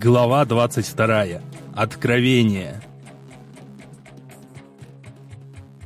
Глава 22. Откровение.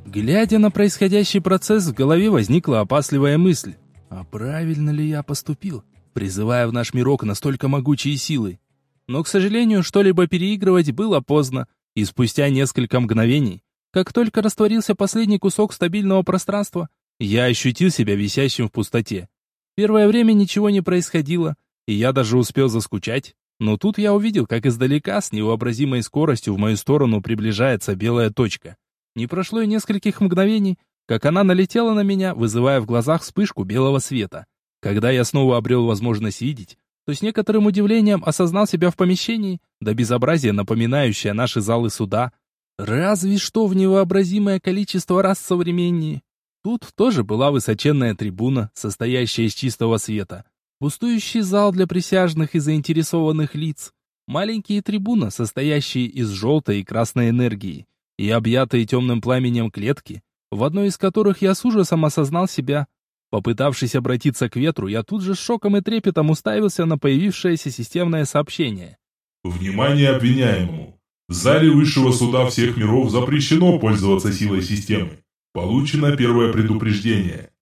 Глядя на происходящий процесс, в голове возникла опасливая мысль. А правильно ли я поступил, призывая в наш мирок настолько могучие силы? Но, к сожалению, что-либо переигрывать было поздно, и спустя несколько мгновений, как только растворился последний кусок стабильного пространства, я ощутил себя висящим в пустоте. Первое время ничего не происходило, и я даже успел заскучать. Но тут я увидел, как издалека с невообразимой скоростью в мою сторону приближается белая точка. Не прошло и нескольких мгновений, как она налетела на меня, вызывая в глазах вспышку белого света. Когда я снова обрел возможность видеть, то с некоторым удивлением осознал себя в помещении, до безобразия напоминающее наши залы суда, разве что в невообразимое количество раз современнее. Тут тоже была высоченная трибуна, состоящая из чистого света, Пустующий зал для присяжных и заинтересованных лиц. Маленькие трибуны, состоящие из желтой и красной энергии, и объятые темным пламенем клетки, в одной из которых я с ужасом осознал себя. Попытавшись обратиться к ветру, я тут же с шоком и трепетом уставился на появившееся системное сообщение. Внимание обвиняемому! В зале высшего суда всех миров запрещено пользоваться силой системы. Получено первое предупреждение.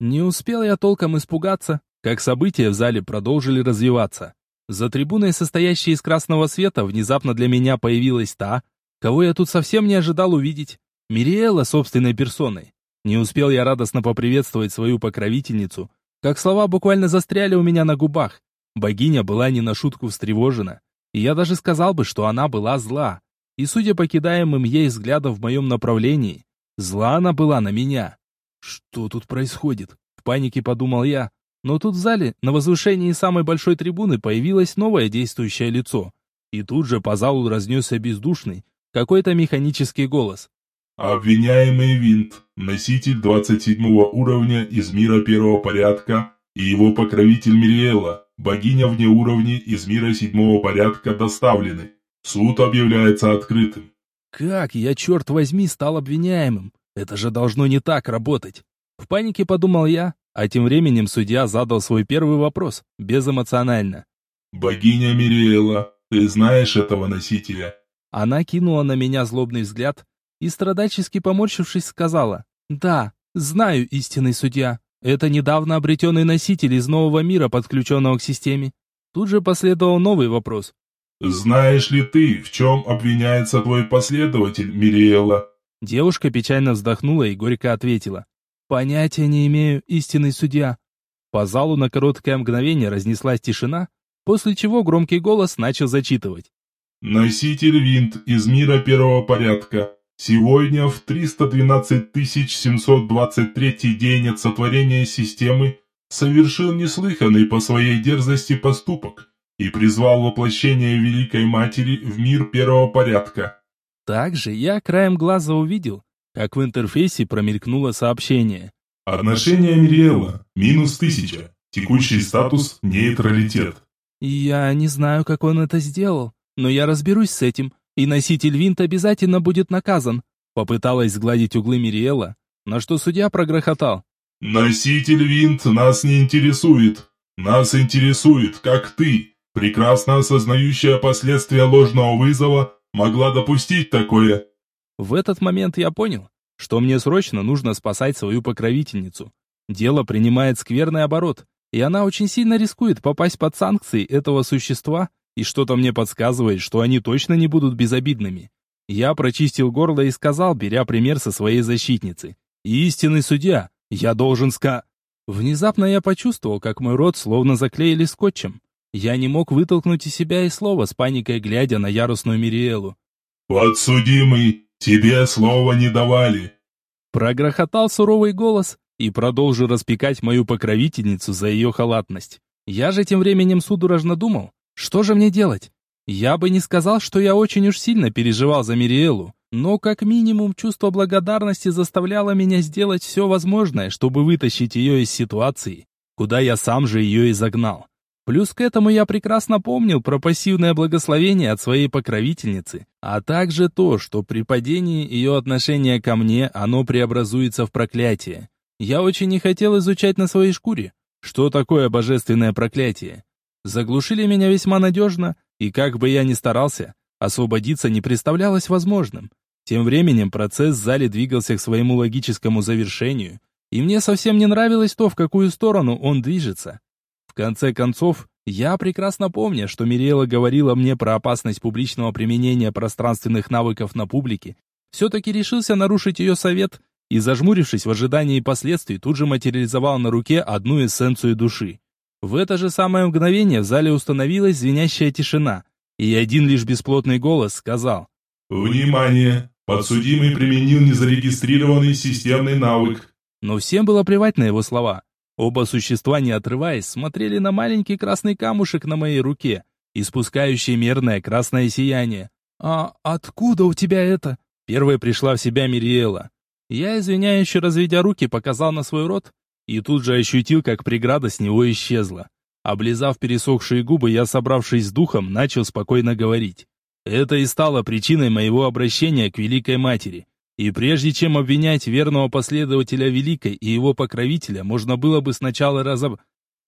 Не успел я толком испугаться, как события в зале продолжили развиваться. За трибуной, состоящей из красного света, внезапно для меня появилась та, кого я тут совсем не ожидал увидеть. Мириэла собственной персоной. Не успел я радостно поприветствовать свою покровительницу, как слова буквально застряли у меня на губах. Богиня была не на шутку встревожена, и я даже сказал бы, что она была зла. И судя по кидаемым ей взглядам в моем направлении, зла она была на меня. Что тут происходит? В панике подумал я, но тут в зале, на возвышении самой большой трибуны, появилось новое действующее лицо. И тут же по залу разнесся бездушный, какой-то механический голос. Обвиняемый Винт, носитель 27 уровня из мира первого порядка, и его покровитель Мириэла, богиня вне уровня из мира седьмого порядка, доставлены. Суд объявляется открытым. Как я, черт возьми, стал обвиняемым? Это же должно не так работать. В панике подумал я, а тем временем судья задал свой первый вопрос, безэмоционально. «Богиня Мириэла, ты знаешь этого носителя?» Она кинула на меня злобный взгляд и, страдальчески поморщившись, сказала, «Да, знаю истинный судья. Это недавно обретенный носитель из нового мира, подключенного к системе». Тут же последовал новый вопрос. «Знаешь ли ты, в чем обвиняется твой последователь, Мириэла?» Девушка печально вздохнула и горько ответила. Понятия не имею, истинный судья. По залу на короткое мгновение разнеслась тишина, после чего громкий голос начал зачитывать. Носитель винт из мира первого порядка. Сегодня в 312 723 день от сотворения системы совершил неслыханный по своей дерзости поступок и призвал воплощение Великой Матери в мир первого порядка. Также я краем глаза увидел, как в интерфейсе промелькнуло сообщение. Отношение Мириэла. Минус тысяча. Текущий статус – нейтралитет. Я не знаю, как он это сделал, но я разберусь с этим, и носитель винт обязательно будет наказан. Попыталась сгладить углы Мириэла, на что судья прогрохотал. Носитель винт нас не интересует. Нас интересует, как ты, прекрасно осознающая последствия ложного вызова, могла допустить такое. В этот момент я понял, что мне срочно нужно спасать свою покровительницу. Дело принимает скверный оборот, и она очень сильно рискует попасть под санкции этого существа, и что-то мне подсказывает, что они точно не будут безобидными. Я прочистил горло и сказал, беря пример со своей защитницы. «Истинный судья, я должен ска...» Внезапно я почувствовал, как мой рот словно заклеили скотчем. Я не мог вытолкнуть из себя и слова с паникой, глядя на ярусную Мириэлу. «Подсудимый, «Тебе слова не давали!» Прогрохотал суровый голос и продолжил распекать мою покровительницу за ее халатность. Я же тем временем судорожно думал, что же мне делать? Я бы не сказал, что я очень уж сильно переживал за Мириэлу, но как минимум чувство благодарности заставляло меня сделать все возможное, чтобы вытащить ее из ситуации, куда я сам же ее и загнал. Плюс к этому я прекрасно помнил про пассивное благословение от своей покровительницы, а также то, что при падении ее отношения ко мне оно преобразуется в проклятие. Я очень не хотел изучать на своей шкуре, что такое божественное проклятие. Заглушили меня весьма надежно, И как бы я ни старался, освободиться не представлялось возможным. Тем временем процесс в зале двигался к своему логическому завершению, и мне совсем не нравилось то, в какую сторону он движется. В конце концов, я прекрасно помню, что Мириэла говорила мне про опасность публичного применения пространственных навыков на публике, все-таки решился нарушить ее совет и, зажмурившись в ожидании последствий, тут же материализовал на руке одну эссенцию души. В это же самое мгновение в зале установилась звенящая тишина, и один лишь бесплотный голос сказал «Внимание! Подсудимый применил незарегистрированный системный навык». Но всем было плевать на его слова. Оба существа, не отрываясь, смотрели на маленький красный камушек на моей руке, испускающий мерное красное сияние. «А откуда у тебя это?» Первой пришла в себя Мириэла. Я, извиняюще разведя руки, показал на свой рот и тут же ощутил, как преграда с него исчезла. Облизав пересохшие губы, я, собравшись с духом, начал спокойно говорить. Это и стало причиной моего обращения к Великой Матери. И прежде чем обвинять верного последователя Великой и его покровителя, можно было бы сначала разоб...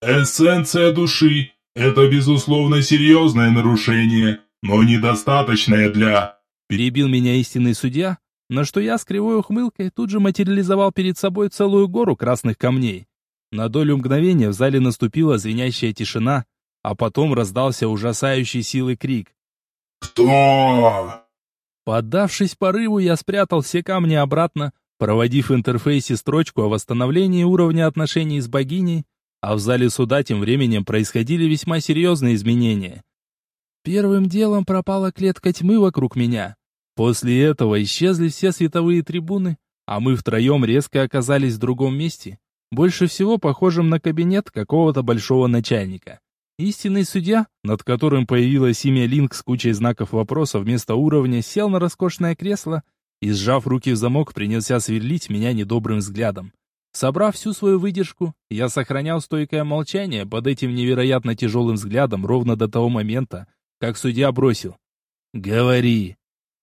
«Эссенция души — это, безусловно, серьезное нарушение, но недостаточное для...» Перебил меня истинный судья, на что я с кривой ухмылкой тут же материализовал перед собой целую гору красных камней. На долю мгновения в зале наступила звенящая тишина, а потом раздался ужасающий силы крик. «Кто?» Поддавшись порыву, я спрятал все камни обратно, проводив в интерфейсе строчку о восстановлении уровня отношений с богиней, а в зале суда тем временем происходили весьма серьезные изменения. Первым делом пропала клетка тьмы вокруг меня. После этого исчезли все световые трибуны, а мы втроем резко оказались в другом месте, больше всего похожим на кабинет какого-то большого начальника. Истинный судья, над которым появилось имя Линк с кучей знаков вопроса вместо уровня, сел на роскошное кресло и, сжав руки в замок, принялся сверлить меня недобрым взглядом. Собрав всю свою выдержку, я сохранял стойкое молчание под этим невероятно тяжелым взглядом ровно до того момента, как судья бросил. «Говори!»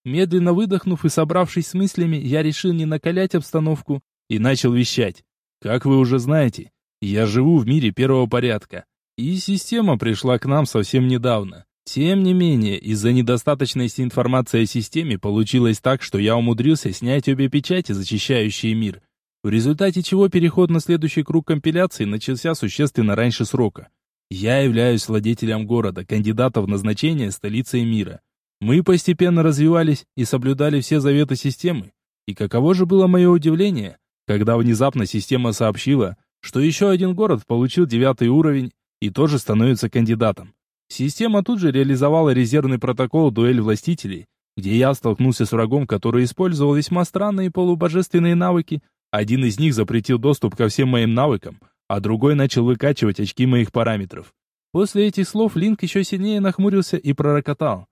Медленно выдохнув и собравшись с мыслями, я решил не накалять обстановку и начал вещать. Как вы уже знаете, я живу в мире первого порядка, и система пришла к нам совсем недавно. Тем не менее, из-за недостаточности информации о системе получилось так, что я умудрился снять обе печати, защищающие мир, в результате чего переход на следующий круг компиляции начался существенно раньше срока. Я являюсь владетелем города, кандидата в назначение столицей мира. Мы постепенно развивались и соблюдали все заветы системы. И каково же было мое удивление, когда внезапно система сообщила, что еще один город получил девятый уровень и тоже становится кандидатом. Система тут же реализовала резервный протокол «Дуэль властителей», где я столкнулся с врагом, который использовал весьма странные полубожественные навыки. Один из них запретил доступ ко всем моим навыкам, а другой начал выкачивать очки моих параметров. После этих слов Линк еще сильнее нахмурился и пророкотал.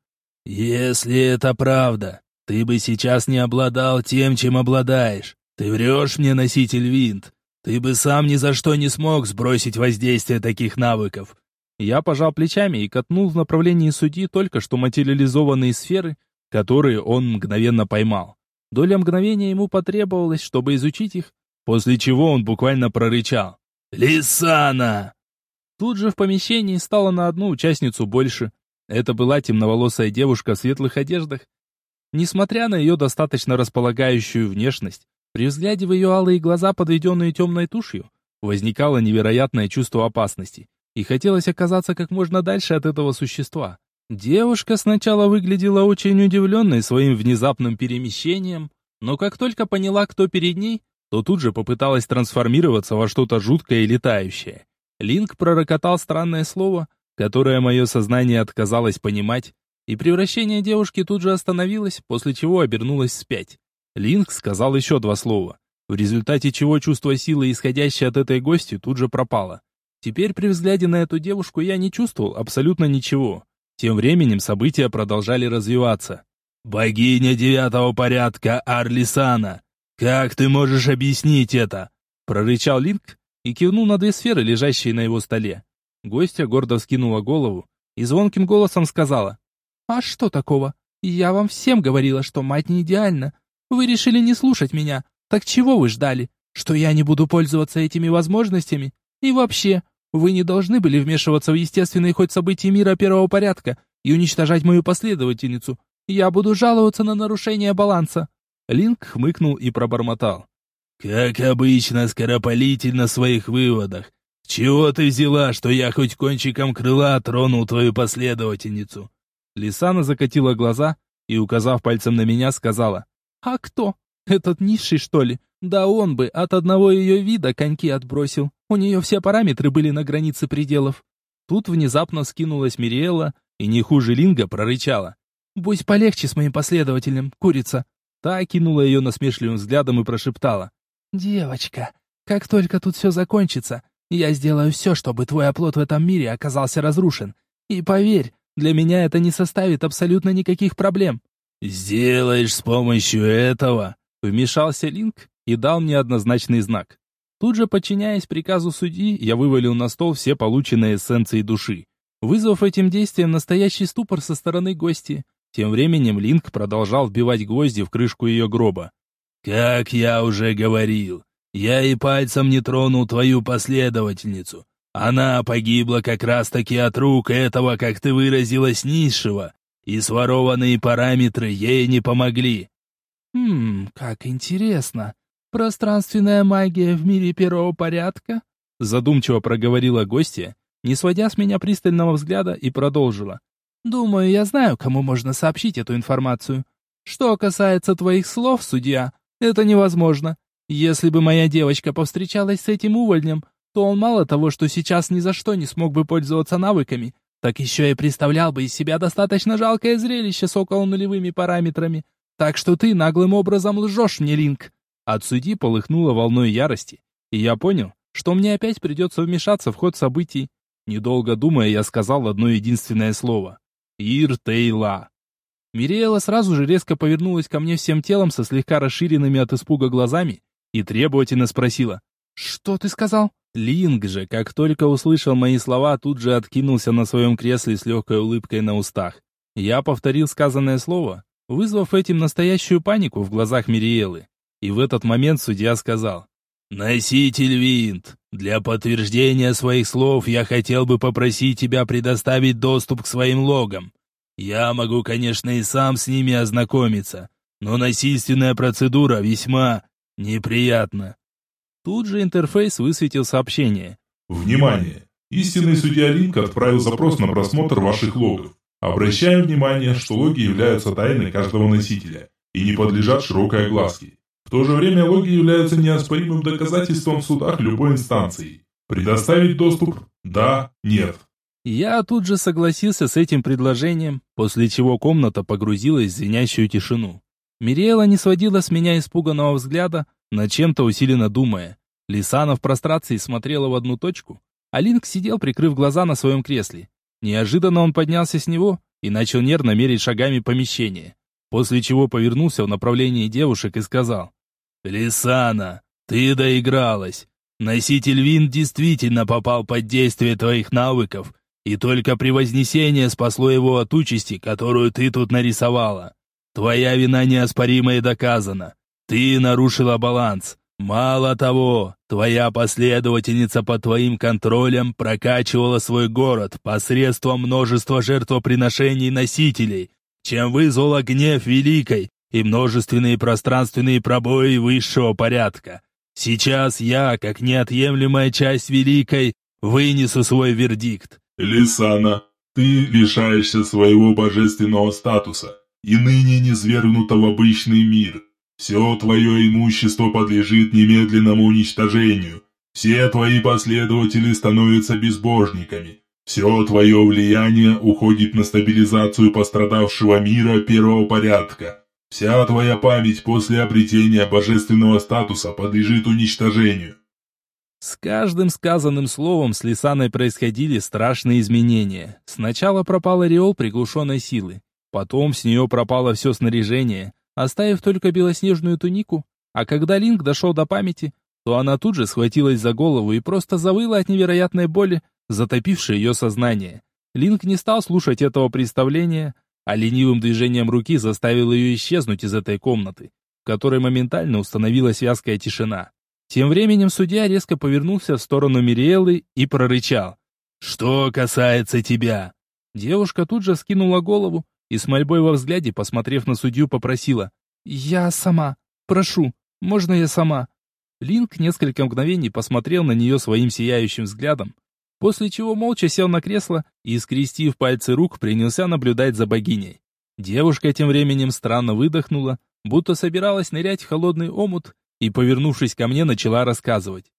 «Если это правда, ты бы сейчас не обладал тем, чем обладаешь. Ты врешь мне, носитель винт. Ты бы сам ни за что не смог сбросить воздействие таких навыков». Я пожал плечами и катнул в направлении судьи только что материализованные сферы, которые он мгновенно поймал. Доля мгновения ему потребовалась, чтобы изучить их, после чего он буквально прорычал. «Лисана!» Тут же в помещении стало на одну участницу больше. Это была темноволосая девушка в светлых одеждах. Несмотря на ее достаточно располагающую внешность, при взгляде в ее алые глаза, подведенные темной тушью, возникало невероятное чувство опасности, и хотелось оказаться как можно дальше от этого существа. Девушка сначала выглядела очень удивленной своим внезапным перемещением, но как только поняла, кто перед ней, то тут же попыталась трансформироваться во что-то жуткое и летающее. Линк пророкотал странное слово, которое мое сознание отказалось понимать, и превращение девушки тут же остановилось, после чего обернулось вспять. Линк сказал еще два слова, в результате чего чувство силы, исходящее от этой гости, тут же пропало. Теперь при взгляде на эту девушку я не чувствовал абсолютно ничего. Тем временем события продолжали развиваться. «Богиня девятого порядка Арлисана! «Как ты можешь объяснить это?» Прорычал Линк и кивнул на две сферы, лежащие на его столе. Гостья гордо вскинула голову и звонким голосом сказала. «А что такого? Я вам всем говорила, что мать не идеальна. Вы решили не слушать меня. Так чего вы ждали? Что я не буду пользоваться этими возможностями? И вообще, вы не должны были вмешиваться в естественный ход событий мира первого порядка. и уничтожать мою последовательницу. Я буду жаловаться на нарушение баланса». Линк хмыкнул и пробормотал. «Как обычно, скоропалительно в своих выводах. Чего ты взяла, что я хоть кончиком крыла тронул твою последовательницу?» Лисана закатила глаза и, указав пальцем на меня, сказала. «А кто? Этот низший, что ли? Да он бы от одного ее вида коньки отбросил. У нее все параметры были на границе пределов». Тут внезапно скинулась Мириэла и не хуже Линга прорычала. «Будь полегче с моим последователем, курица!» Та кинула ее насмешливым взглядом и прошептала. «Девочка, как только тут все закончится, я сделаю все, чтобы твой оплот в этом мире оказался разрушен. И поверь, для меня это не составит абсолютно никаких проблем». «Сделаешь с помощью этого?» Вмешался Линк и дал мне однозначный знак. Тут же, подчиняясь приказу судьи, я вывалил на стол все полученные эссенции души, вызвав этим действием настоящий ступор со стороны гости. Тем временем Линк продолжал вбивать гвозди в крышку ее гроба. «Как я уже говорил, я и пальцем не тронул твою последовательницу. Она погибла как раз-таки от рук этого, как ты выразилась, низшего, и сворованные параметры ей не помогли». «Хм, как интересно. Пространственная магия в мире первого порядка?» Задумчиво проговорила гостья, не сводя с меня пристального взгляда, и продолжила. Думаю, я знаю, кому можно сообщить эту информацию. Что касается твоих слов, судья, это невозможно. Если бы моя девочка повстречалась с этим увольнем, то он мало того, что сейчас ни за что не смог бы пользоваться навыками, так еще и представлял бы из себя достаточно жалкое зрелище с около нулевыми параметрами. Так что ты наглым образом лжешь мне, Линк. От судьи полыхнуло волной ярости, и я понял, что мне опять придется вмешаться в ход событий. Недолго думая, я сказал одно единственное слово. Иртейла. Мириэла сразу же резко повернулась ко мне всем телом со слегка расширенными от испуга глазами и требовательно спросила. «Что ты сказал?» Линг же, как только услышал мои слова, тут же откинулся на своем кресле с легкой улыбкой на устах. Я повторил сказанное слово, вызвав этим настоящую панику в глазах Мириэлы. И в этот момент судья сказал. «Носитель винт, для подтверждения своих слов я хотел бы попросить тебя предоставить доступ к своим логам. Я могу, конечно, и сам с ними ознакомиться, но насильственная процедура весьма неприятна». Тут же интерфейс высветил сообщение. «Внимание! Истинный судья Линк отправил запрос на просмотр ваших логов. Обращаем внимание, что логи являются тайной каждого носителя и не подлежат широкой огласке. В то же время логи являются неоспоримым доказательством в судах любой инстанции. Предоставить доступ? Да, нет. Я тут же согласился с этим предложением, после чего комната погрузилась в звенящую тишину. Мириэла не сводила с меня испуганного взгляда, над чем-то усиленно думая. Лисана в прострации смотрела в одну точку, а Линк сидел, прикрыв глаза на своем кресле. Неожиданно он поднялся с него и начал нервно мерить шагами помещение, после чего повернулся в направлении девушек и сказал «Лисана, ты доигралась. Носитель вин действительно попал под действие твоих навыков, и только при вознесении спасло его от участи, которую ты тут нарисовала. Твоя вина неоспорима доказана. Ты нарушила баланс. Мало того, твоя последовательница под твоим контролем прокачивала свой город посредством множества жертвоприношений носителей, чем вызвала гнев Великой, и множественные пространственные пробои высшего порядка. Сейчас я, как неотъемлемая часть Великой, вынесу свой вердикт. Лисана, ты лишаешься своего божественного статуса и ныне низвергнута в обычный мир. Все твое имущество подлежит немедленному уничтожению. Все твои последователи становятся безбожниками. Все твое влияние уходит на стабилизацию пострадавшего мира первого порядка. Вся твоя память после обретения божественного статуса подлежит уничтожению. С каждым сказанным словом с Лисаной происходили страшные изменения. Сначала пропал ореол приглушенной силы. Потом с нее пропало все снаряжение, оставив только белоснежную тунику. А когда Линк дошел до памяти, то она тут же схватилась за голову и просто завыла от невероятной боли, затопившей ее сознание. Линк не стал слушать этого представления, а ленивым движением руки заставил ее исчезнуть из этой комнаты, в которой моментально установилась вязкая тишина. Тем временем судья резко повернулся в сторону Мириэлы и прорычал. «Что касается тебя, Девушка тут же скинула голову и с мольбой во взгляде, посмотрев на судью, попросила. «Я сама. Прошу, можно я сама?» Линк несколько мгновений посмотрел на нее своим сияющим взглядом, после чего молча сел на кресло и, скрестив пальцы рук, принялся наблюдать за богиней. Девушка тем временем странно выдохнула, будто собиралась нырять в холодный омут, и, повернувшись ко мне, начала рассказывать.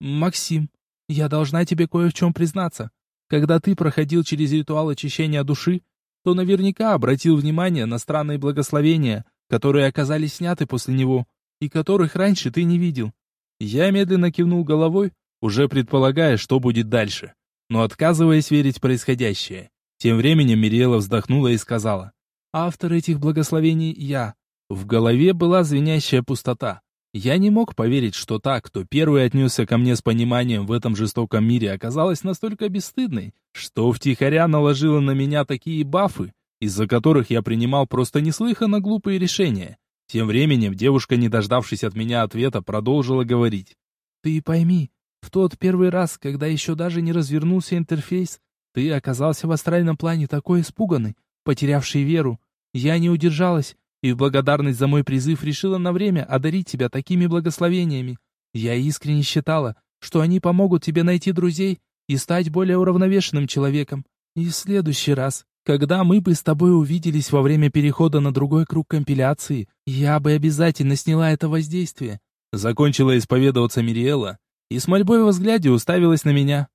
«Максим, я должна тебе кое в чем признаться. Когда ты проходил через ритуал очищения души, то наверняка обратил внимание на странные благословения, которые оказались сняты после него, и которых раньше ты не видел. Я медленно кивнул головой, уже предполагая, что будет дальше, но отказываясь верить в происходящее. Тем временем Мириэла вздохнула и сказала, «Автор этих благословений я». В голове была звенящая пустота. Я не мог поверить, что та, кто первый отнесся ко мне с пониманием в этом жестоком мире, оказалась настолько бесстыдной, что втихаря наложила на меня такие бафы, из-за которых я принимал просто неслыханно глупые решения. Тем временем девушка, не дождавшись от меня ответа, продолжила говорить. «Ты пойми, в тот первый раз, когда еще даже не развернулся интерфейс, ты оказался в астральном плане такой испуганный, потерявший веру. Я не удержалась и в благодарность за мой призыв решила на время одарить тебя такими благословениями. Я искренне считала, что они помогут тебе найти друзей и стать более уравновешенным человеком. И в следующий раз, когда мы бы с тобой увиделись во время перехода на другой круг компиляции, я бы обязательно сняла это воздействие. Закончила исповедоваться Мириэла и с мольбой во взгляде уставилась на меня.